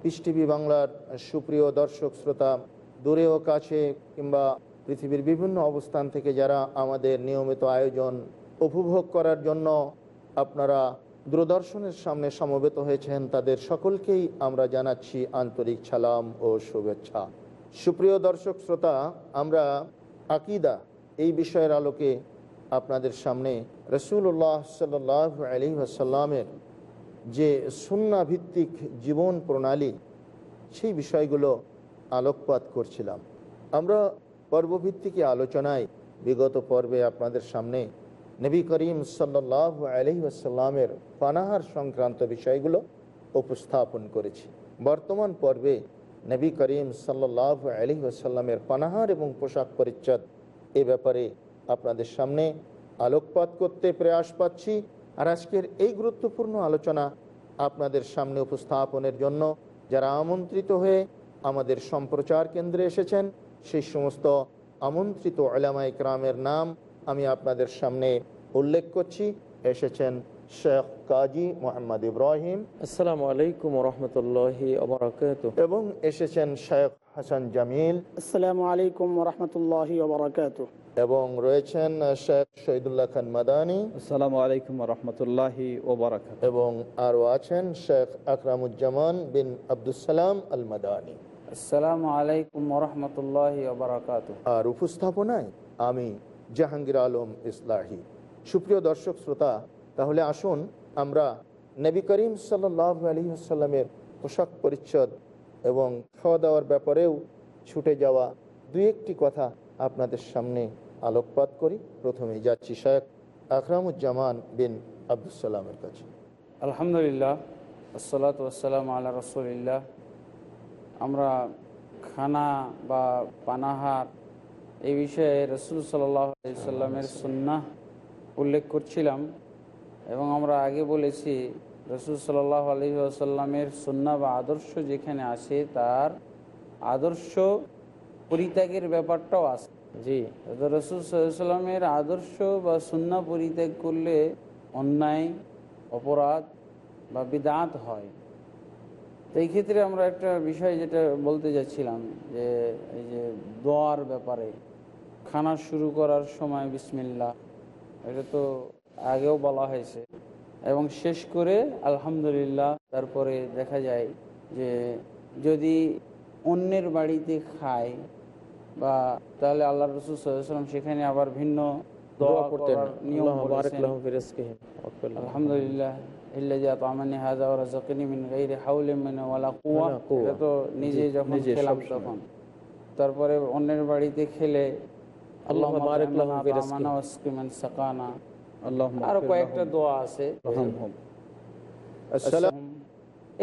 Piece TV বাংলার সুপ্রিয় দর্শক, শ্রোতা, দূরে ও কাছে, কিংবা পৃথিবীর বিভিন্ন অবস্থান থেকে যারা আমাদের নিয়মিত আয়োজন উপভোগ করার জন্য আপনারা দূরদর্শনের সামনে সমবেত হয়েছেন, তাদের সকলকেই আমরা জানাচ্ছি আন্তরিক সালাম ও শুভেচ্ছা। সুপ্রিয় দর্শক, শ্রোতা, আমরা আকিদা এই বিষয়ের আলোকে আপনাদের সামনে রসুল্লাহ সাল্লাহ আলী আসাল্লামের যে সুন্না ভিত্তিক জীবন প্রণালী, সেই বিষয়গুলো আলোকপাত করছিলাম। আমরা পর্বভিত্তিক আলোচনায় বিগত পর্বে আপনাদের সামনে নবী করিম সাল্লাহ আলহি আসাল্লামের পানাহার সংক্রান্ত বিষয়গুলো উপস্থাপন করেছি। বর্তমান পর্বে নবী করিম সাল্লাহ আলহি আসাল্লামের পানাহার এবং পোশাক পরিচ্ছদ এ ব্যাপারে আপনাদের সামনে আলোকপাত করতে প্রয়াস পাচ্ছি। আর আজকের এই গুরুত্বপূর্ণ আলোচনা আপনাদের সামনে উপস্থাপনের জন্য যারা আমন্ত্রিত হয়ে আমাদের সম্প্রচার কেন্দ্রে এসেছেন, সেই সমস্ত আমন্ত্রিত আলামা ইকরামের নাম আমি আপনাদের সামনে উল্লেখ করছি। এসেছেন শেখ কাজী মোহাম্মদ ইব্রাহিম। আসসালামু আলাইকুম রহমতুল্লাহি এবং এসেছেন শেখ হাসান জামিল। আসসালামু আলাইকুম রহমতুল্লাহ ওবরাকাত এবং রয়েছেন শেখ শহীদুল্লাহ খান মাদানী। আসসালামু আলাইকুম রহমতুল্লাহি এবং আরও আছেন শেখ আকরামুজ্জামান বিন আবদুসালাম আল মাদানী আসসালামু আলাইকুম রহমতুল্লাহ বারাকাত আর উপস্থাপনায় আমি জাহাঙ্গীর আলম ইসলাহি। সুপ্রিয় দর্শক শ্রোতা তাহলে আসুন আমরা নবী করিম সাল্লাহ আলী আসাল্লামের পোশাক পরিচ্ছদ এবং খাওয়া দাওয়ার ব্যাপারেও ছুটে যাওয়া দুই একটি কথা আপনাদের সামনে আলোকপাত করি। প্রথমে যাচ্ছি শেখ আকরামুজ্জামান বিন আবদুসালামের কাছে। আলহামদুলিল্লাহ, আসসালাত আসসালাম আল্লাহ রসুলিল্লাহ। আমরা খানা বা পানাহার এই বিষয়ে রসুল সাল্লাহ সাল্লামের সুন্নাহ উল্লেখ করছিলাম। এবং আমরা আগে বলেছি, রসুল সাল্লাহ আলী আসাল্লামের সুন্না বা আদর্শ যেখানে আছে, তার আদর্শ পরিত্যাগের ব্যাপারটাও আছে। জি রসুল সাল্লামের আদর্শ বা সুন্না পরিত্যাগ করলে অন্যায়, অপরাধ বা বিদাত হয়। তো এই ক্ষেত্রে আমরা একটা বিষয় যেটা বলতে যাচ্ছিলাম, যে এই যে দোয়ার ব্যাপারে, খানা শুরু করার সময় বিসমিল্লা এটা তো আগেও বলা হয়েছে। এবং শেষ করে আলহামদুলিল্লাহ তারপরে দেখা যায় যে যদি অন্যের বাড়িতে খায় বা তাহলে আল্লাহ রসুল সাল্লাম সেখানে আবার ভিন্ন আল্লাহ। আলহামদুলিল্লাহ নিজে যখন খেলাম তখন। তারপরে অন্যের বাড়িতে খেলে সাকানা। আল্লাহুম্মা আরও কয়েকটা দোয়া আছে।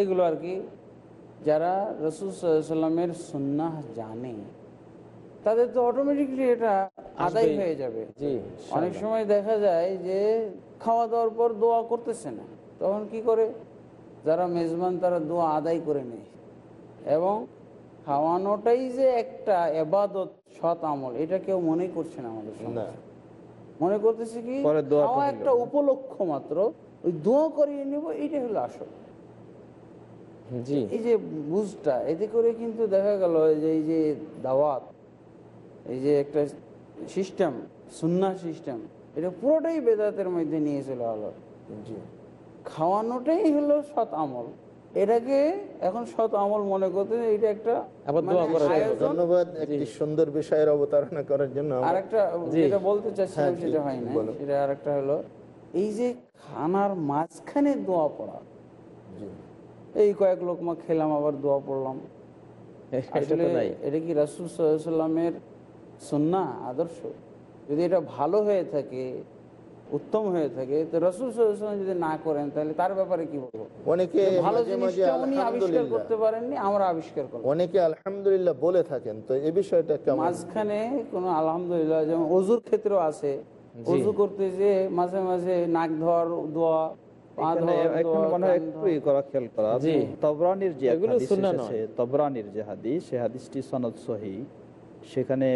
এগুলো আর কি যারা রসুল সাল্লামের সুন্নাহ জানে তাদের তো অটোমেটিকলি এটা আদায় হয়ে যাবে। অনেক সময় দেখা যায় যে খাওয়া দাওয়ার পর দোয়া করতেছে না। তখন কি করে? যারা মেজবান তারা দোয়া আদায় করে নেয়। এবং খাওয়ানোটাই যে একটা এবাদত সৎ আমল এটা কেউ মনেই করছে না আমাদের সমাজে। মনে করতেছে কি? খাওয়া একটা উপলক্ষ মাত্র। ওই দোয়া করিয়ে নেব এইটা হলো আসল। এই যে বুঝটা এতে করে কিন্তু দেখা গেল যে এই যে দাওয়াত এই যে একটা সিস্টেম সুন্না সিস্টেম এটা পুরোটাই বেদাতের মধ্যে নিয়ে চলে হলো খাওয়ানোটাই হলো সৎ আমল। এটাকে এখন সৎ আমল মনে করতে এটা একটা মানে দোয়া করার জন্য। আয়োজন। ধন্যবাদ একটি সুন্দর বিষয়ের অবতারণা করার জন্য আর আমার- একটা জি। যেটা বলতে চাচ্ছিলাম হ্যাঁ, সেটা হয় না বলো। সেটা আর হলো এই যে খানার মাঝখানে দোয়া পড়া। এই কয়েক লোকমা খেলাম আবার দোয়া পড়লাম। আসলে এটা কি রাসুল সাল্লামের সন্না আদর্শ? যদি এটা ভালো হয়ে থাকে উত্তম হয়ে থাকে। তো রসুল যদি না করেন তাহলে তার ব্যাপারে কি বলব? অনেকে ভালো মাঝে মাঝে উনি আবিষ্কার করতে পারেননি আমরা আবিষ্কার করলাম। অনেকে আলহামদুলিল্লাহ বলে থাকেন তো এই বিষয়টা কেমন? মাঝখানে কোনো আলহামদুলিল্লাহ যেমন অজুর ক্ষেত্রেও আছে। অজু করতে যে মাঝে মাঝে নাক ধর দোয়া সেখানে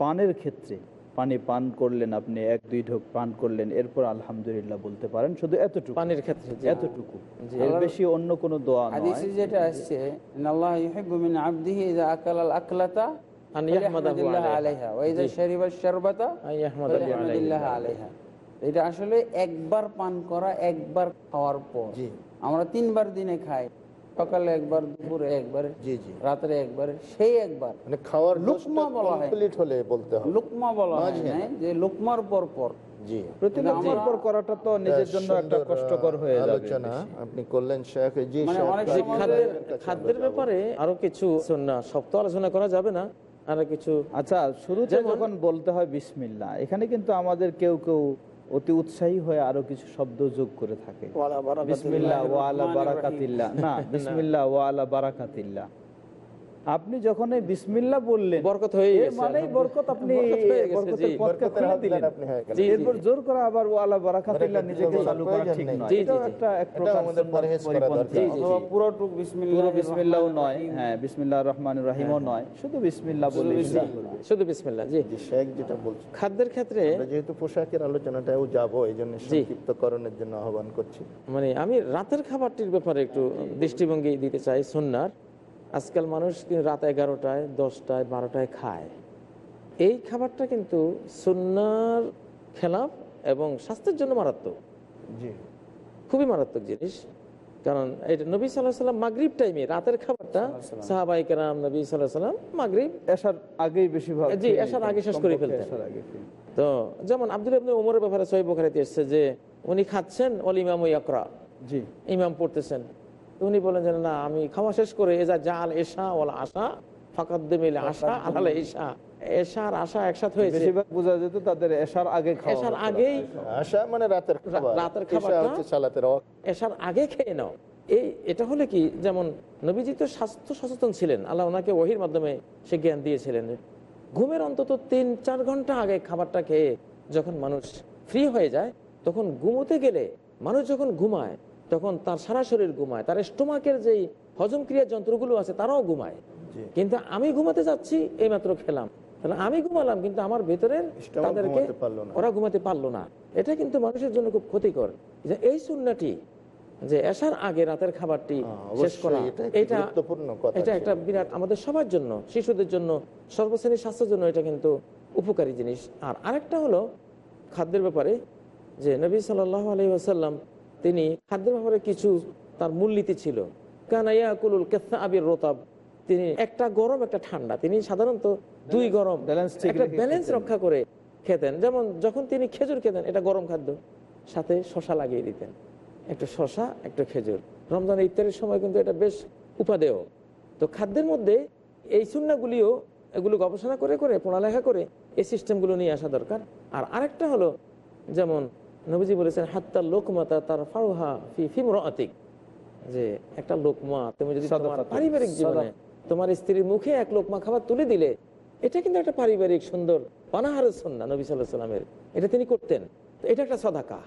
পানের ক্ষেত্রে পানি পান করলেন আপনি এক দুই ঢোক পান করলেন এরপর আলহামদুলিল্লাহ বলতে পারেন শুধু এতটুকু পানির ক্ষেত্রে এতটুকু এর বেশি অন্য কোনো দোয়া হাদিসে যেটা আসছে আল্লাহ ইউহিব্বু মিন আবদিহি ইযা আকালা আল আকলাতা আন ইয়াহমাদাহু আলাইহা। ওয়া ইযা। শারিবা শারবাতা আন ইয়াহমাদাহু আলাইহা। এটা আসলে একবার পান করা একবার খাওয়ার পর। আমরা তিনবার দিনে খাই সকালে একবার দুপুরে একবার জি জি। রাত্রে একবার সেই একবার। মানে খাওয়ার লুকমা বলা হয়। কমপ্লিট হলে বলতে হবে। লুকমা বলা হয় না যে লুকমার পর পর। জি। পর করাটা তো নিজের জন্য একটা কষ্টকর হয়ে যাবে আলোচনা। আপনি করলেন শেখ জি মানে খাদ্যের। ব্যাপারে আরও কিছু না সব তো আলোচনা করা যাবে না? আরও কিছু আচ্ছা শুরুতে যখন বলতে হয় বিসমিল্লাহ এখানে কিন্তু আমাদের কেউ কেউ অতি উৎসাহী হয়ে আরও কিছু শব্দ যোগ করে থাকে। বিসমিল্লাহ ওয়ালা বারাকাতিল্লা না বিসমিল্লা ওয়ালা বারাকাতিল্লাহ। আপনি যখন এই বিসমিল্লাহ বললেন বরকত হয়ে গেছে, মানেই বরকত আপনি বরকত হয়ে বরকতের। পথকে খুলে দিলেন। হয়ে এরপর জোর করে আবার ওয়ালা বারাকাতিল্লাহ নিজেকে চালু করা ঠিক নেই। নয়। জি, জি, এটাও একটা এক প্রকার আমাদের পরহেজ করা দরকার। অথবা পুরোটুক বিসমিল্লাহ পুরো বিসমিল্লাহ নয়। হ্যাঁ বিসমিল্লাহ রহমান রহিমও নয়। শুধু বিসমিল্লাহ বলে শুধু বিসমিল্লাহ জি। শেখ যেটা বলছেন খাদ্যের ক্ষেত্রে আমরা যেহেতু পোশাকের আলোচনাটাও যাব এই জন্য সংক্ষিপ্তকরণের জন্য আহ্বান করছি। মানে আমি রাতের খাবারটির ব্যাপারে একটু দৃষ্টিভঙ্গি দিতে চাই সন্ন্যার আজকাল মানুষ কিন্তু রাত এগারোটায় দশটায় বারোটায় খায়। এই খাবারটা কিন্তু সন্ন্যার খেলাফ এবং স্বাস্থ্যের জন্য মারাত্মক। জি। খুবই মারাত্মক জিনিস। কারণ এটা নবী সাল্লাহ সাল্লাম মাগরিব টাইমে রাতের খাবারটা সাহাবাই কেরাম নবী সাল্লাহ সাল্লাম মাগরিব এসার আগেই বেশিরভাগ জি, এশার আগে শেষ করে ফেলতেন। খেয়ে। তো যেমন আব্দুল ইবনে ওমরের ব্যাপারে সহি বোখারিতে এসছে যে উনি খাচ্ছেন অল ইমাম ইয়াকরা। জি। ইমাম পড়তেছেন। তো উনি বলেন যে না আমি খাওয়া শেষ করে এজা জাল এশা ওলা আশা ফাকাদ্দেমিল আশা এশা। এশার আশা একসাথে হয়েছে। বোঝা যেত তাদের এসার আগে এশার আগেই আশা মানে রাতের রাতের সালাতের এশার আগে খেয়ে নাও। এই এটা হলে কি যেমন নবীজি তো স্বাস্থ্য সচেতন ছিলেন আল্লাহ ওনাকে ওহির মাধ্যমে সে জ্ঞান দিয়েছিলেন ঘুমের অন্তত তিন চার ঘণ্টা আগে খাবারটা খেয়ে যখন মানুষ ফ্রি হয়ে যায় তখন ঘুমোতে গেলে মানুষ যখন ঘুমায় তখন তার সারা শরীর ঘুমায়। তার স্টোমাকের যেই হজম ক্রিয়ার যন্ত্রগুলো আছে তারাও ঘুমায়। কিন্তু আমি ঘুমাতে যাচ্ছি এইমাত্র খেলাম। তাহলে আমি ঘুমালাম কিন্তু আমার ভেতরের তাদেরকে। ওরা ঘুমাতে পারল না। এটা কিন্তু মানুষের জন্য খুব ক্ষতিকর। যে এই সুন্নাটি যে এসার আগে রাতের খাবারটি হ্যাঁ, শেষ করা এটা এটা গুরুত্বপূর্ণ কথা এটা একটা বিরাট আমাদের সবার জন্য শিশুদের জন্য সর্বশ্রেণীর স্বাস্থ্যের জন্য এটা কিন্তু উপকারী জিনিস। আর আরেকটা হলো খাদ্যের ব্যাপারে যে নবী সাল্লাহ আলহি আসাল্লাম তিনি খাদ্যের ব্যাপারে কিছু তার মূলনীতি ছিল। কানাইয়া কুলুল কেসা আবির রোতাব। তিনি একটা গরম একটা ঠান্ডা। তিনি সাধারণত দুই গরম একটা ব্যালেন্স রক্ষা করে খেতেন। যেমন যখন তিনি খেজুর খেতেন এটা গরম খাদ্য সাথে শশা লাগিয়ে দিতেন। একটা শশা একটা খেজুর। রমজান ইফতারের সময় কিন্তু এটা বেশ উপাদেয়। তো খাদ্যের মধ্যে এই সুন্নাগুলিও এগুলো গবেষণা করে করে পড়ালেখা করে এই সিস্টেমগুলো নিয়ে আসা দরকার। আর আরেকটা হলো যেমন নবীজি বলেছেন হাত্তার লোকমাতা তার ফারুহা ফি ফিমরাতিক। যে একটা লোকমা তুমি যদি পারিবারিক জীবনে তোমার স্ত্রীর মুখে এক লোকমা খাবার তুলে দিলে এটা কিন্তু একটা পারিবারিক সুন্দর পানাহারের সন্না নবী সাল্লাহ সাল্লামের এটা তিনি করতেন। তো এটা একটা সদাকা।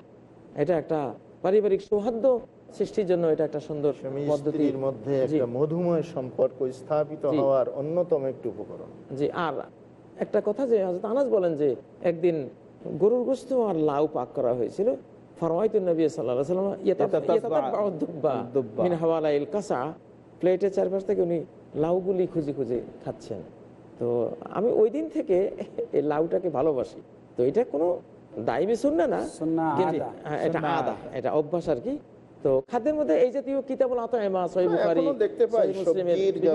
এটা একটা পারিবারিক সৌহার্দ্য সৃষ্টির জন্য এটা একটা সুন্দর স্বামী পদ্ধতি। মধ্যে একটা মধুময় সম্পর্ক স্থাপিত হওয়ার অন্যতম একটি উপকরণ। জি আর একটা কথা যে হযরত আনাস বলেন যে একদিন গরুর গোস্ত আর লাউ পাক করা হয়েছিল। প্লেটের চারপাশ থেকে উনি লাউগুলি খুঁজে খুঁজে খাচ্ছেন। তো আমি ওই দিন থেকে এই লাউটাকে ভালোবাসি। তো এটা কোনো দায়ী সুন্না না। হ্যাঁ, এটা আদা। এটা অভ্যাস আর কি। তো খাদ্যের মধ্যে এই জাতীয় কিতাবুল বুখারী এখনও দেখতে পাই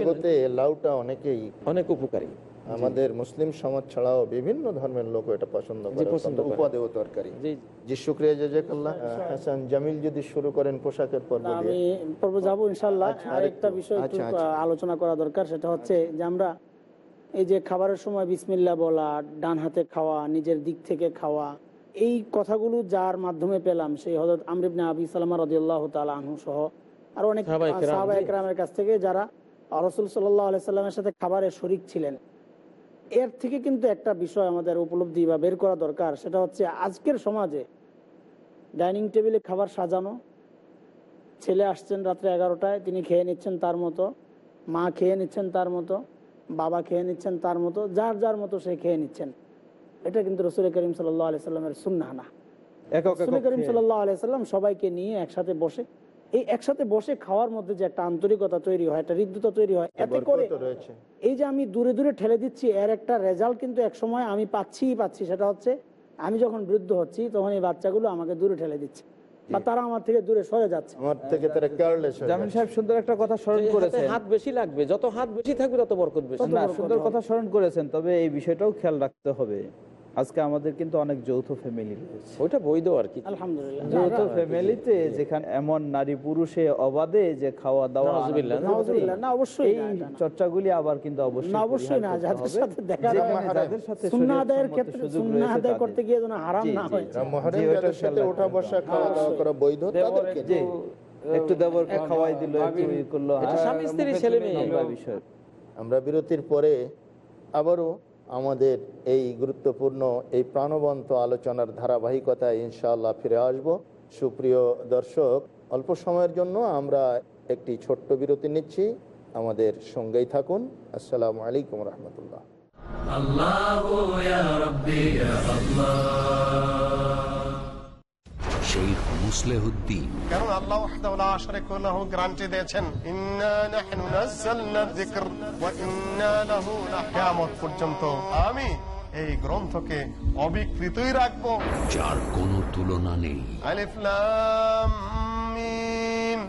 জগতে লাউটা অনেকেই অনেক উপকারী। আমাদের মুসলিম সমাজ ছাড়াও বিভিন্ন ধর্মের লোক এটা পছন্দ করে তরকারি জি। জি শুক্রিয়া জাজাকাল্লাহ। হাসান জামিল যদি শুরু করেন পোশাকের পর্ব আমি পর্ব যাব ইনশাল্লাহ আচ্ছা, আরেকটা বিষয় একটু আচ্ছা, আচ্ছা। আলোচনা করা দরকার সেটা হচ্ছে যে আমরা এই যে খাবারের সময় বিসমিল্লা বলা ডান হাতে খাওয়া নিজের দিক থেকে খাওয়া এই কথাগুলো যার মাধ্যমে পেলাম সেই হজরত আমরিবনে আবি সালামা রদিয়াল্লাহ তালা আনহু সহ আর অনেক সাহাবা একরামের কাছ থেকে যারা রসুল সাল্লাহ সাল্লামের সাথে খাবারের শরিক ছিলেন এর থেকে কিন্তু একটা বিষয় আমাদের উপলব্ধি বা বের করা দরকার সেটা হচ্ছে আজকের সমাজে ডাইনিং টেবিলে খাবার সাজানো ছেলে আসছেন রাত্রে এগারোটায় তিনি খেয়ে নিচ্ছেন তার মতো মা খেয়ে নিচ্ছেন তার মতো বাবা খেয়ে নিচ্ছেন তার মতো যার যার মতো সে খেয়ে নিচ্ছেন এটা কিন্তু রসুল করিম সাল্লাহ আলি সাল্লামের সুন্না না রসুল করিম। সাল্লাহ আলি সাল্লাম সবাইকে নিয়ে একসাথে বসে এই একসাথে বসে খাওয়ার মধ্যে যে একটা আন্তরিকতা তৈরি হয় একটা হৃদ্যতা তৈরি হয় এতে করে এই যে আমি দূরে দূরে ঠেলে দিচ্ছি এর একটা রেজাল্ট কিন্তু এক সময় আমি পাচ্ছিই পাচ্ছি সেটা হচ্ছে আমি যখন বৃদ্ধ হচ্ছি তখন এই বাচ্চাগুলো আমাকে দূরে ঠেলে দিচ্ছে বা তারা আমার থেকে দূরে সরে যাচ্ছে। আমার থেকে তারা কেয়ারলেস জামিল সাহেব সুন্দর একটা কথা স্মরণ করেছেন। হাত বেশি লাগবে যত হাত বেশি থাকবে তত বরকত বেশি। তত না বরকত সুন্দর কথা স্মরণ করেছেন তবে এই বিষয়টাও খেয়াল রাখতে হবে। আজকে আমাদের কিন্তু অনেক যৌথ ফ্যামিলি রয়েছে। ওইটা বৈধ আর কি। আলহামদুলিল্লাহ। যৌথ ফ্যামিলিতে যেখানে এমন নারী পুরুষে অবাধে যে খাওয়া দাওয়া নাউজুবিল্লাহ, আনন্দ নাউজুবিল্লাহ, না, অবশ্যই এই চর্চাগুলি আবার কিন্তু অবশ্যই না অবশ্যই না যাদের করতে সাথে দেখা যাদের সাথে সুন্না শরীয়ত আদায়ের ক্ষেত্রে সুযোগ সুন্না রয়েছে আদায় করতে গিয়ে যেন হারাম না হয়। জি। মহরম জি, ওটা যাদের সাথে ওঠা বসা খাওয়া দাওয়া করা বৈধ তাদেরকে জি একটু দেবরকে খাওয়াই দিল একটু ই করল এটা হ্যাঁ, স্বামী স্ত্রী ছেলে মেয়ে। বিষয়। আমরা বিরতির পরে আবারও আমাদের এই গুরুত্বপূর্ণ এই প্রাণবন্ত আলোচনার ধারাবাহিকতায় ইনশাআল্লাহ ফিরে আসব। সুপ্রিয় দর্শক, অল্প সময়ের জন্য আমরা একটি ছোট্ট বিরতি নিচ্ছি। আমাদের সঙ্গেই থাকুন। আসসালামু আলাইকুম রহমতুল্লাহ। শহীদ মুসলেহুদ্দিন। কারণ আল্লাহ ওয়াহদাহুল্লাহ আশরাকু লাহু গ্যারান্টি দিয়েছেন ইন্না নাহনু নাযালনা যিকর পর্যন্ত আমি এই গ্রন্থকে অবিকৃতই রাখব। যার কোনো তুলনা নেই। আলিফ লাম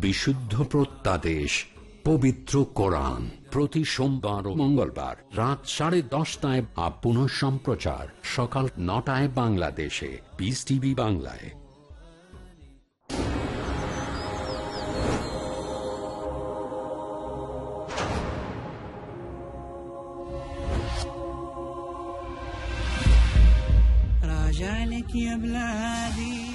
বিশুদ্ধ প্রত্যাদেশ পবিত্র কোরআন প্রতি সোমবার ও মঙ্গলবার রাত সাড়ে দশটায় আপ পুনঃ সম্প্রচার সকাল নটায় বাংলাদেশে পিস টিভি বাংলায় راجع لك يا بلادي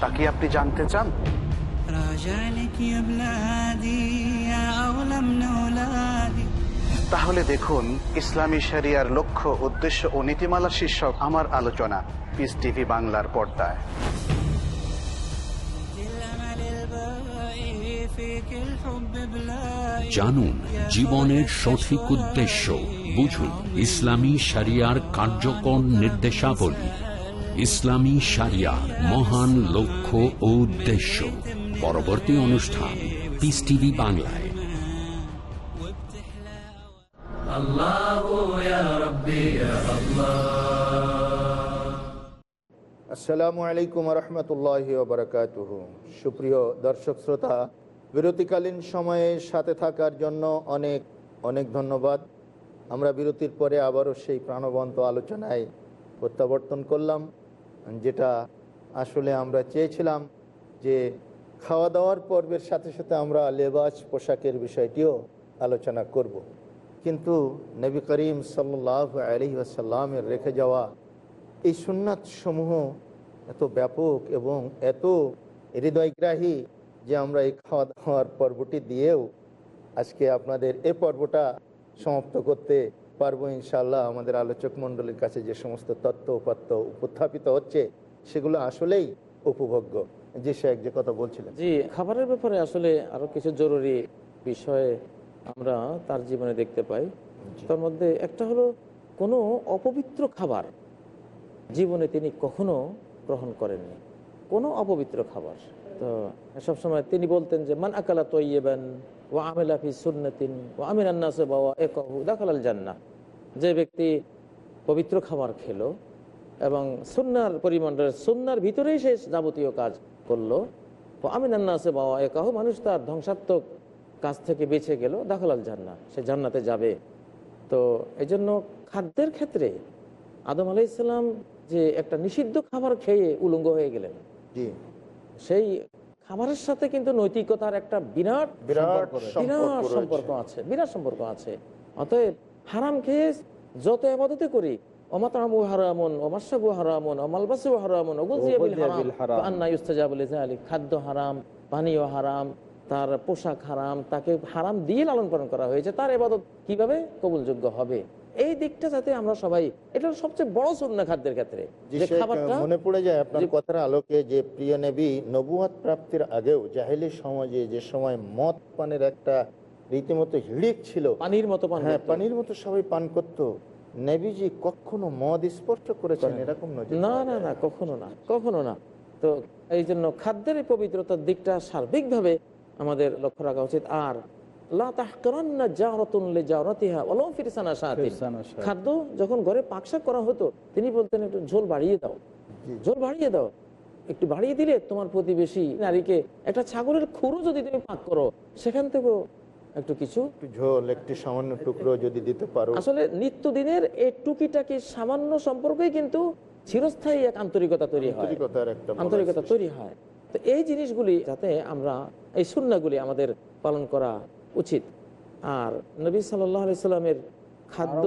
তা কি আপনি জানতে চান? তাহলে দেখুন ইসলামী সেরিয়ার লক্ষ্য উদ্দেশ্য ও নীতিমালা শীর্ষক আমার আলোচনা পিস টিভি বাংলার পর্দায়। জানুন জীবনের সঠিক উদ্দেশ্য বুঝুন ইসলামী শরিয়ার কার্যক্রম নির্দেশাবলী। ইসলামী সারিয়া মহান লক্ষ্য ও উদ্দেশ্য। পরবর্তী অনুষ্ঠান পিস টিভি বাংলায়। আসসালামু আলাইকুম রহমতুল্লাহ বারকাত সুপ্রিয় দর্শক শ্রোতা বিরতিকালীন সময়ে সাথে থাকার জন্য অনেক অনেক ধন্যবাদ। আমরা বিরতির পরে আবারও সেই প্রাণবন্ত আলোচনায় প্রত্যাবর্তন করলাম। যেটা আসলে আমরা চেয়েছিলাম যে খাওয়া দাওয়ার পর্বের সাথে সাথে আমরা লেবাস, পোশাকের বিষয়টিও আলোচনা করব। কিন্তু নবী করিম সাল্লাহ আলহি আসাল্লামের রেখে যাওয়া এই সুন্নাত সমূহ এত ব্যাপক এবং এত হৃদয়গ্রাহী যে আমরা এই খাওয়া দাওয়ার পর্বটি দিয়েও আজকে আপনাদের এ পর্বটা সমাপ্ত করতে পারব ইনশাল্লাহ আমাদের আলোচক মণ্ডলীর কাছে যে সমস্ত তত্ত্ব উপাত্ত উপস্থাপিত হচ্ছে সেগুলো আসলেই উপভোগ্য। যে শেখ যে কথা বলছিলেন। জি খাবারের ব্যাপারে আসলে আরও কিছু জরুরি বিষয়ে আমরা তার জীবনে দেখতে পাই। তার মধ্যে একটা হলো কোনো অপবিত্র খাবার জীবনে তিনি কখনো গ্রহণ করেননি। কোনো অপবিত্র খাবার। তো সবসময় তিনি বলতেন যে মান আকালা তৈবেন ও সুন্নতিন ও আমির আন্নাসে বাবা দেখালাল জান্না যে ব্যক্তি পবিত্র খাবার খেলো এবং সুন্নার পরিমাণের সুন্নার ভিতরেই সে যাবতীয় কাজ করল ও আমিন আন্নাসে বাবা একাহু মানুষ তার ধ্বংসাত্মক কাজ থেকে বেঁচে গেল দাখলাল জান্না সে জান্নাতে যাবে। তো এই জন্য খাদ্যের ক্ষেত্রে আদম আলাইসাল্লাম যে একটা নিষিদ্ধ খাবার খেয়ে উলঙ্গ হয়ে গেলেন জি। সেই খাবারের সাথে কিন্তু নৈতিকতার একটা বিরাট বিরাট বিরাট সম্পর্ক আছে বিরাট সম্পর্ক আছে। অতএব হারাম খেয়ে যত আবাদতে করি খাদ্য হারাম পানীয় হারাম তার পোশাক হারাম তাকে হারাম দিয়ে লালন পালন করা হয়েছে। তার এবাদত কীভাবে কবুলযোগ্য হবে? এই দিকটা যাতে আমরা সবাই এটা সবচেয়ে বড় সুন্না খাদ্যের ক্ষেত্রে। মনে পড়ে যায় আপনার কথার আলোকে যে প্রিয় নবী নবুয়াত প্রাপ্তির আগেও জাহেলি সমাজে যে সময় মদ পানের একটা রীতিমতো হিড়িক ছিল পানির মতো পান হ্যাঁ পানির মতো সবাই পান করতো। নবীজি কখনো মদ স্পর্শ করেছেন এরকম না না না কখনো না কখনো না। তো এই জন্য খাদ্যের পবিত্রতার দিকটা সার্বিকভাবে আমাদের লক্ষ্য রাখা উচিত। আর খাদ্য যখন ঘরে পাকশাক করা হতো তিনি বলতেন একটু ঝোল বাড়িয়ে দাও। ঝোল বাড়িয়ে দাও। একটু বাড়িয়ে দিলে তোমার প্রতিবেশী নারীকে একটা ছাগলের খুরো যদি তুমি পাক করো সেখান থেকেও একটু কিছু ঝোল একটি সামান্য টুকরো যদি দিতে পারো। আসলে নিত্যদিনের এই টুকিটাকি সামান্য সম্পর্কেই কিন্তু চিরস্থায়ী এক আন্তরিকতা তৈরি হয়। আন্তরিকতা তৈরি হয়। তো এই জিনিসগুলি যাতে আমরা এই সুন্নাগুলি আমাদের পালন করা উচিত। আর নবী সাল্লাহ সাল্লামের খাদ্য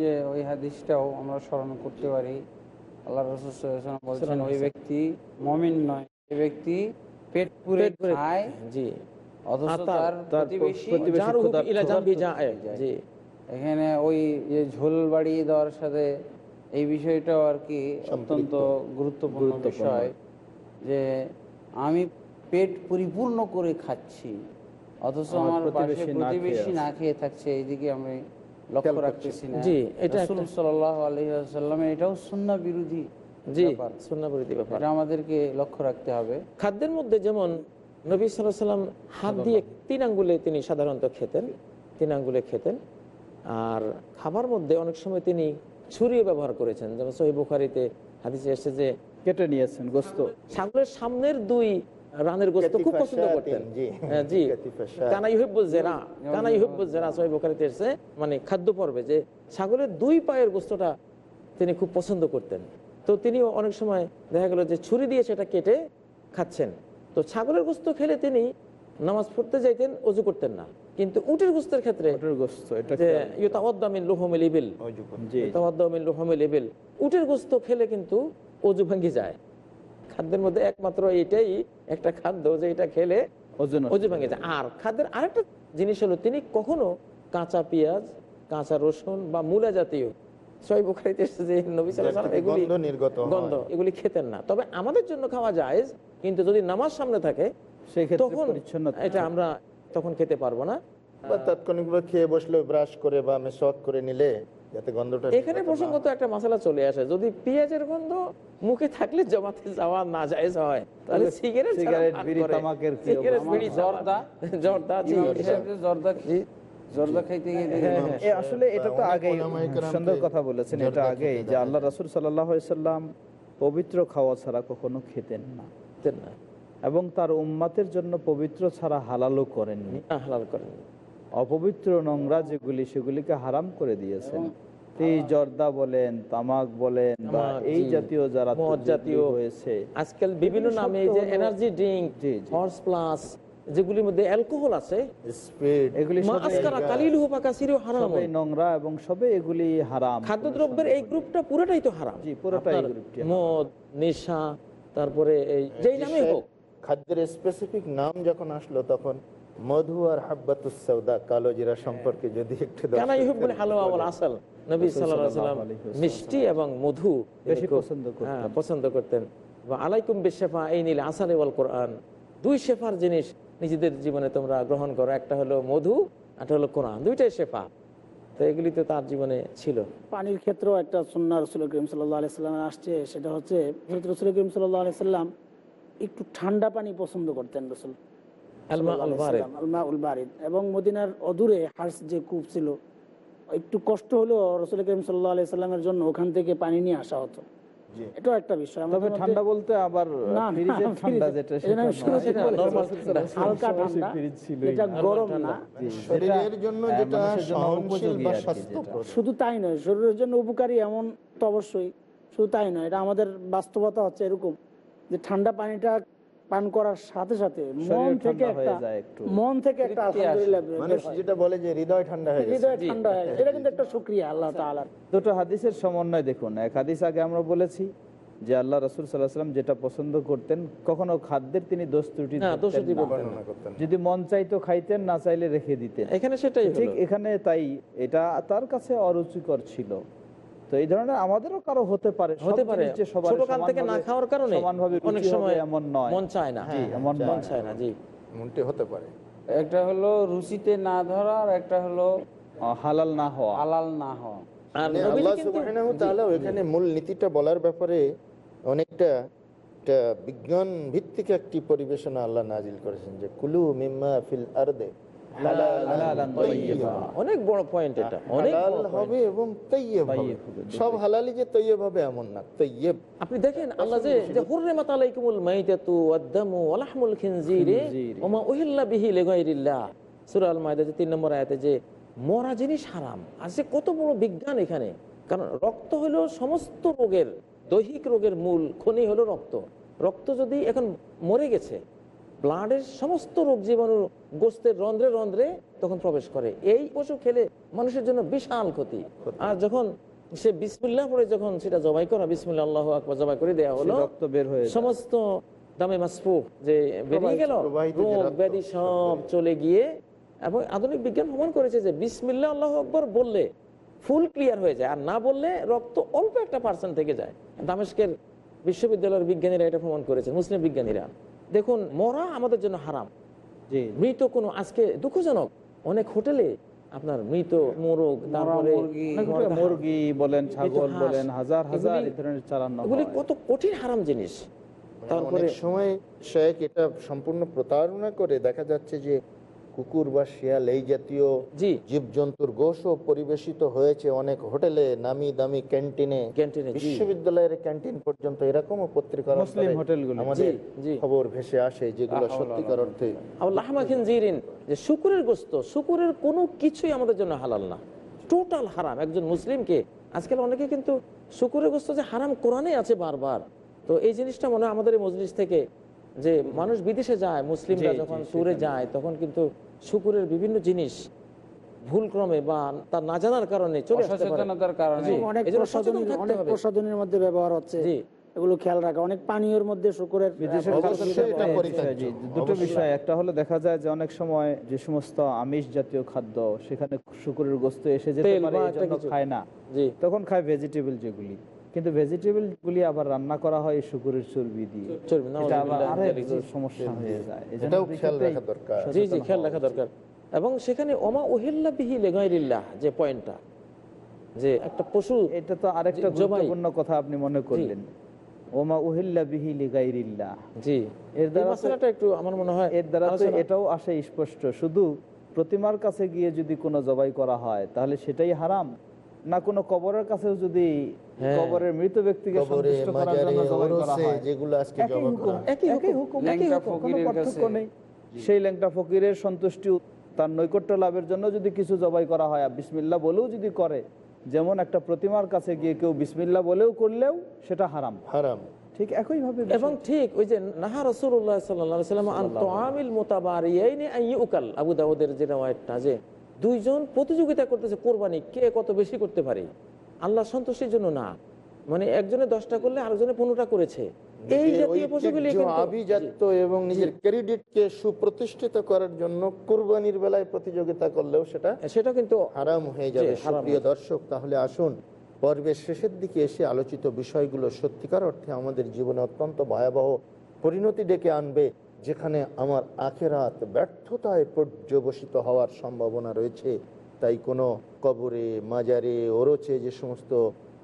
যে ওই হাদিসটাও আমরা স্মরণ করতে পারি। আল্লাহ বলছেন ওই ব্যক্তি মমিন নয় ওই ব্যক্তি পেট পুরে খায় জি। এখানে ওই যে ঝোল বাড়িয়ে দেওয়ার সাথে এই বিষয়টাও আর কি অত্যন্ত গুরুত্বপূর্ণ। বিষয় যে আমি পেট পরিপূর্ণ করে খাচ্ছি। অথচ আমার প্রতিবেশী না খেয়ে থাকছে এইদিকে আমি লক্ষ্য রাখতেছি না। জি, এটা এটাও সুন্নাহ বিরোধী জি। সুন্নাবৃত্তি ব্যাপার। এটা আমাদেরকে লক্ষ্য রাখতে হবে। খাদ্যের মধ্যে যেমন নবী সাল্লাহ সাল্লাম হাত দিয়ে তিন আঙ্গুলে তিনি সাধারণত খেতেন তিন আঙ্গুলে খেতেন। আর খাবার মধ্যে অনেক সময় তিনি ছুরিও ব্যবহার করেছেন। যেমন সহি বুখারিতে হাদিসে এসেছে যে কেটে নিয়েছেন গোস্ত। ছাগলের সামনের দুই রানের গোস্ত খুব পছন্দ করতেন। জি। হ্যাঁ, জি। কাতিফা শায়াতিন। কানা ইহুব্বুল জেরা কানা ইহুব্বুল জেরা সহি বুখারিতে এসেছে মানে খাদ্য পর্বে যে ছাগলের দুই পায়ের গোস্তটা তিনি খুব পছন্দ করতেন। তো তিনি অনেক সময় দেখা গেল যে ছুরি দিয়ে সেটা কেটে খাচ্ছেন। তো ছাগলের গোস্ত খেলে তিনি নামাজ পড়তে যাইতেন অজু করতেন না। কিন্তু উটের গোস্তের ক্ষেত্রে উটের গোস্ত খেলে কিন্তু অজু ভেঙে যায়। খাদ্যের মধ্যে একমাত্র এটাই একটা খাদ্য যে এটা খেলে অজু ভেঙে যায়। আর খাদ্যের আরেকটা জিনিস হলো তিনি কখনো কাঁচা পেঁয়াজ কাঁচা রসুন বা মূলা জাতীয় সই বুখারিতে এসেছে যে নবী সাল্লাল্লাহু এগুলি গন্ধ নির্গত হয়। গন্ধ এগুলি খেতেন না। তবে আমাদের জন্য খাওয়া যায় কিন্তু যদি নামাজ সামনে থাকে তখন এটা আমরা তখন খেতে পারব না। বা তাৎক্ষণিকভাবে খেয়ে বসলে ব্রাশ করে বা মেসওয়াক করে নিলে যাতে গন্ধটা এখানে প্রসঙ্গত একটা মশলা চলে আসে। যদি পেঁয়াজের গন্ধ মুখে থাকলে জমাতে যাওয়া না যায় হয়। তাহলে সিগারেট সিগারেট, বিড়ি, তামাকের কি জর্দা? জর্দা জি। জর্দা হ্যাঁ, হ্যাঁ। এ আসলে এটা তো আগেই সুন্দর কথা বলেছেন এটা আগেই যে আল্লাহ রাসুল সাল্লাম পবিত্র খাওয়া ছাড়া কখনো খেতেন না। এবং তার উম্মাতের জন্য পবিত্র ছাড়া হালালও করেননি। হালাল করেন অপবিত্র নোংরা যেগুলি সেগুলিকে হারাম করে দিয়েছেন। এই জর্দা বলেন তামাক বলেন বা এই জাতীয় যারা জাতীয়। হয়েছে আজকাল বিভিন্ন নামে যে এনার্জি ড্রিঙ্ক। হর্স প্লাস যেগুলির মধ্যে অ্যালকোহল আছে নোংরা এবং সবে এগুলি হারাম। খাদ্যদ্রব্যের এই গ্রুপটা পুরোটাই তো হারাম। জি, পুরোটাই। মদ নেশা তারপরে এই যেই নামে হোক। খাদ্যের স্পেসিফিক নাম যখন আসলো তখন মধু আর হাব্বাতুস সৌদা কালো জিরা সম্পর্কে যদি একটু কেন দর্শকদের ইহুবুল হালুয়া ওয়াল আসল? নবী সাল্লাল্লাহু আলাইহি ওয়াসাল্লাম মিষ্টি এবং মধু বেশি পছন্দ করতেন। হ্যাঁ, পছন্দ করতেন। বা আলাইকুম বিশেফা এই নীল ওয়াল কোরআন। দুই শেফার জিনিস নিজেদের জীবনে তোমরা গ্রহণ করো। একটা হলো মধু একটা হলো কোরআন। দুইটাই শেফা। তো এগুলি তো তার জীবনে ছিল। পানির ক্ষেত্রেও একটা সুন্না রসুল করিম সাল্লাহ আলি সাল্লামের আসছে। সেটা হচ্ছে রসুল করিম সাল্লাহ আলি সাল্লাম একটু ঠান্ডা পানি পছন্দ করতেন রসুল। এবং মদিনার অদূরে হার্স যে কূপ ছিল একটু কষ্ট হলেও রসুল করিম সাল্লাহ সাল্লামের জন্য ওখান থেকে পানি নিয়ে আসা হতো। এটাও একটা বিষয়। তবে ঠান্ডা বলতে আবার ঠান্ডা যেটা হালকা ঠান্ডা। গরম না। শরীরের জন্য হ্যাঁ, যেটা সহনশীল বা আর শুধু তাই নয় শরীরের জন্য উপকারী এমন তো অবশ্যই। শুধু তাই নয় এটা আমাদের বাস্তবতা হচ্ছে এরকম যে ঠান্ডা পানিটা পান করার সাথে সাথে মন থেকে একটা মন থেকে একটা আলহামদুলিল্লাহ মানুষ যেটা বলে যে হৃদয় ঠান্ডা হয়ে গেছে। হৃদয় ঠান্ডা হয় এটা কিন্তু একটা শুক্রিয়া আল্লাহ তাআলার দুটো হাদিসের সমন্বয় দেখুন। এক হাদিস আগে আমরা বলেছি যে আল্লাহ রসুল সাল্লাহ সাল্লাম যেটা পছন্দ করতেন কখনো খাদ্যের তিনি দোষ ত্রুটি দোষ ত্রুটি বর্ণনা করতেন। যদি মন চাইতো খাইতেন না চাইলে রেখে দিতেন। এখানে সেটাই ঠিক এখানে তাই এটা তার কাছে অরুচিকর ছিল। তো এই ধরনের আমাদেরও কারও হতে পারে। হতে পারে। সবার ছোট কাল থেকে না খাওয়ার কারণে অনেক সময় এমন নয়। মন চায় না। এমন মন চায় না জি। মনটি হতে পারে। একটা হলো রুচিতে না ধরা আর একটা হলো হালাল না হওয়া। হালাল না হওয়া। আর মানে এখানে মূল নীতিটা বলার ব্যাপারে অনেকটা একটা বিজ্ঞান ভিত্তিক একটি পরিবেশনা আল্লাহ নাজিল করেছেন যে কুলু মিম্মা ফিল আরদে। অনেক বড় পয়েন্ট এটা অনেক হালাল বড় point। হবে এবং তৈয়ব হবে। তাইয়্যিব হবে, সব হালালি যে তৈয়ব হবে এমন না তৈয়ব। আপনি দেখেন আল্লাহ যে যে হুররিমাত আলাইকুমুল মাইতাতু ওয়াদ-দামু ওয়া লাহমুল খিনজিরি ওয়া মা উহিল্লা বিহি লিগাইরিল্লাহ। সূরা আল মাইদা 3 নম্বর আয়াতে যে মরা জিনিস হারাম। সে কত বড় বিজ্ঞান এখানে। কারণ রক্ত হলো সমস্ত রোগের দৈহিক রোগের মূল খনি হলো রক্ত। রক্ত যদি এখন মরে গেছে ব্লাডের সমস্ত রোগ জীবাণু গোস্তের রন্ধ্রে রন্ধ্রে তখন প্রবেশ করে। এই পশু খেলে মানুষের জন্য বিশাল ক্ষতি। আর যখন সে বিসমিল্লাহ পরে যখন সেটা জবাই করা বিসমিল্লাহ আল্লাহ আকবার জবাই করে দেওয়া হলো রক্ত বের হয়ে সমস্ত দামে মাসফু যে বেরিয়ে গেল রোগ ব্যাধি সব চলে গিয়ে এবং আধুনিক বিজ্ঞান প্রমাণ করেছে যে বিসমিল্লাহ আল্লাহ আকবর বললে ফুল ক্লিয়ার হয়ে যায় আর না বললে রক্ত অল্প একটা পার্সেন্ট থেকে যায়। দামেস্কের বিশ্ববিদ্যালয়ের বিজ্ঞানীরা এটা প্রমাণ করেছে মুসলিম বিজ্ঞানীরা। দেখুন মরা আমাদের জন্য হারাম। যে মৃত কোনো আজকে দুঃখজনক। অনেক হোটেলে আপনার মৃত মোরগ তারপরে মুরগি, বলেন ছাগল বলেন হাজার হাজার কত কঠিন হারাম জিনিস। তারপরে সময় শেখ এটা সম্পূর্ণ প্রতারণা করে দেখা যাচ্ছে যে কুকুর বা শিয়াল এই জাতীয় জীবজন্তুর গোশও পরিবেশিত হয়েছে অনেক হোটেলে নামি দামি ক্যান্টিনে। ক্যান্টিনে বিশ্ববিদ্যালয়ের ক্যান্টিন পর্যন্ত এরকমও পত্রিকা মুসলিম হোটেলগুলো। আমাদের। খবর ভেসে আসে যেগুলো সত্যিকার অর্থে যে শুকুরের গোস্ত শুকুরের কোনো কিছুই আমাদের জন্য হালাল না। টোটাল হারাম। একজন মুসলিমকে আজকাল অনেকে কিন্তু শুকুরের গোস্ত যে হারাম কোরআনে আছে বারবার। তো এই জিনিসটা মনে হয় আমাদের এই মজলিস থেকে যে মানুষ বিদেশে যায় মুসলিমরা যখন ট্যুরে যায় তখন কিন্তু শুকুরের বিভিন্ন জিনিস ভুল ক্রমে বা তার না জানার কারণে চলে আসতে পারে। অনেক প্রসাধনীর মধ্যে ব্যবহার হচ্ছে। এগুলো খেয়াল রাখা। অনেক পানীয়ের মধ্যে শুকুরের বিদেশের আহ, অবশ্যই খাদ্য এটা ব্যবহার পরিত্যাজ্য। জি, দুটো বিষয়। একটা হলো দেখা যায় যে অনেক সময় যে সমস্ত আমিষ জাতীয় খাদ্য সেখানে শুকুরের গোস্ত এসে যেতে পারে। খায় না। তখন খায় ভেজিটেবল যেগুলি। কিন্তু ভেজিটেবল গুলি আবার রান্না করা হয় শুকুরের চর্বি দিয়ে। এটা আবার আরেক সমস্যা হয়ে যায়। এটাও খেয়াল রাখা দরকার। জি জি খেয়াল রাখা দরকার। এবং সেখানে অমা ওহিল্লা বিহি লেগাইরিল্লাহ যে পয়েন্টটা যে একটা পশু এটা তো আরেকটা গুরুত্বপূর্ণ কথা আপনি মনে করলেন। ওমা উহিল্লা বিহি লিগাইরিল্লাহ জি। এর দ্বারা একটু আমার মনে হয় এর দ্বারা তো এটাও আসে স্পষ্ট। শুধু প্রতিমার কাছে গিয়ে যদি কোনো জবাই করা হয় তাহলে সেটাই হারাম। না কোনো কবরের কাছেও যদি হ্যাঁ। কবরের মৃত ব্যক্তিকে সন্তুষ্ট করার জন্য জবাই করা হয়। যেগুলো আজকে জবাই করা। একই একই হুকুম, একই হুকুম। কোনো পার্থক্য নেই। সেই ল্যাংটা ফকিরের সন্তুষ্টি তার নৈকট্য লাভের জন্য যদি কিছু জবাই করা হয় আর বিসমিল্লাহ বলেও যদি করে যেমন একটা প্রতিমার কাছে গিয়ে কেউ বিসমিল্লা বলেও করলেও সেটা হারাম। হারাম। ঠিক একইভাবে এবং ঠিক ওই যে নাহা রসুল্লাহ সাল্লাম আবু দাউদের যে রেওয়ায়তটা যে দুইজন প্রতিযোগিতা করতেছে কোরবানি কে কত বেশি করতে পারে? আল্লাহ সন্তুষ্টির জন্য না। মানে একজনে দশটা করলে আরেকজনে পনেরোটা করেছে। এই জাতীয় পশুগুলি আভিজাত্য এবং নিজের ক্রেডিটকে সুপ্রতিষ্ঠিত করার জন্য কুরবানির বেলায় প্রতিযোগিতা করলেও সেটা সেটা কিন্তু হারাম হয়ে যাবে। দর্শক তাহলে আসুন পর্বের শেষের দিকে এসে আলোচিত বিষয়গুলো সত্যিকার অর্থে আমাদের জীবনে অত্যন্ত ভয়াবহ পরিণতি ডেকে আনবে। যেখানে আমার আখেরাত ব্যর্থতায় পর্যবসিত হওয়ার সম্ভাবনা রয়েছে, তাই কোনো কবরে, মাজারে, ওরচে যে সমস্ত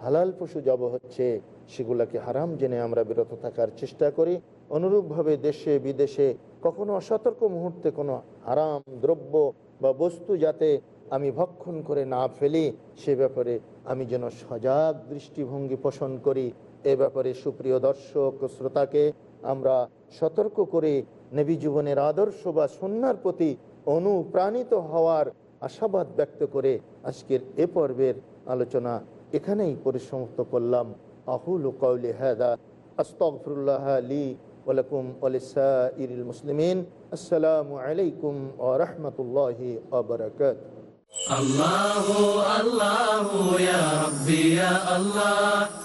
হালাল পশু জব হচ্ছে, সেগুলাকে হারাম জেনে আমরা বিরত থাকার চেষ্টা করি। অনুরূপভাবে দেশে, বিদেশে কখনো অসতর্ক মুহূর্তে কোনো হারাম দ্রব্য বা বস্তু যাতে আমি ভক্ষণ করে না ফেলি, সে ব্যাপারে আমি যেন সজাগ দৃষ্টিভঙ্গি পোষণ করি। এ ব্যাপারে সুপ্রিয় দর্শক শ্রোতাকে আমরা সতর্ক করে নেবী জীবনের আদর্শ বা সন্ন্যার প্রতি অনুপ্রাণিত হওয়ার আশাবাদ ব্যক্ত করে আজকের এ পর্বের আলোচনা এখানেই পরিসমাপ্ত করলাম আহুল কৌলি হাদা আস্তগফিরুল্লাহ লি ওয়ালাকুম ওয়ালিসাইরিল মুসলিমিন আসসালামু আলাইকুম ওয়া রাহমাতুল্লাহি ওয়া বারাকাতুহু الله الله يا ربي يا الله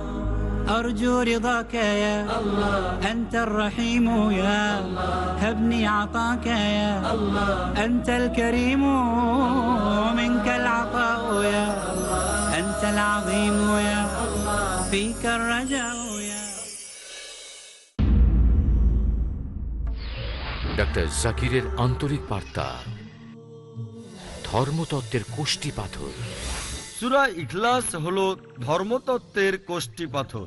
أرجو رضاك يا الله أنت الرحيم يا الله هبني عطاك يا الله أنت الكريم منك العطاء يا الله أنت العظيم يا الله فيك الرجاء يا ডাক্তার জাকিরের আন্তরিক বার্তা ধর্মতত্ত্বের কোষ্টি পাথর সুরা ইখলাস হলো ধর্মতত্ত্বের কোষ্টি পাথর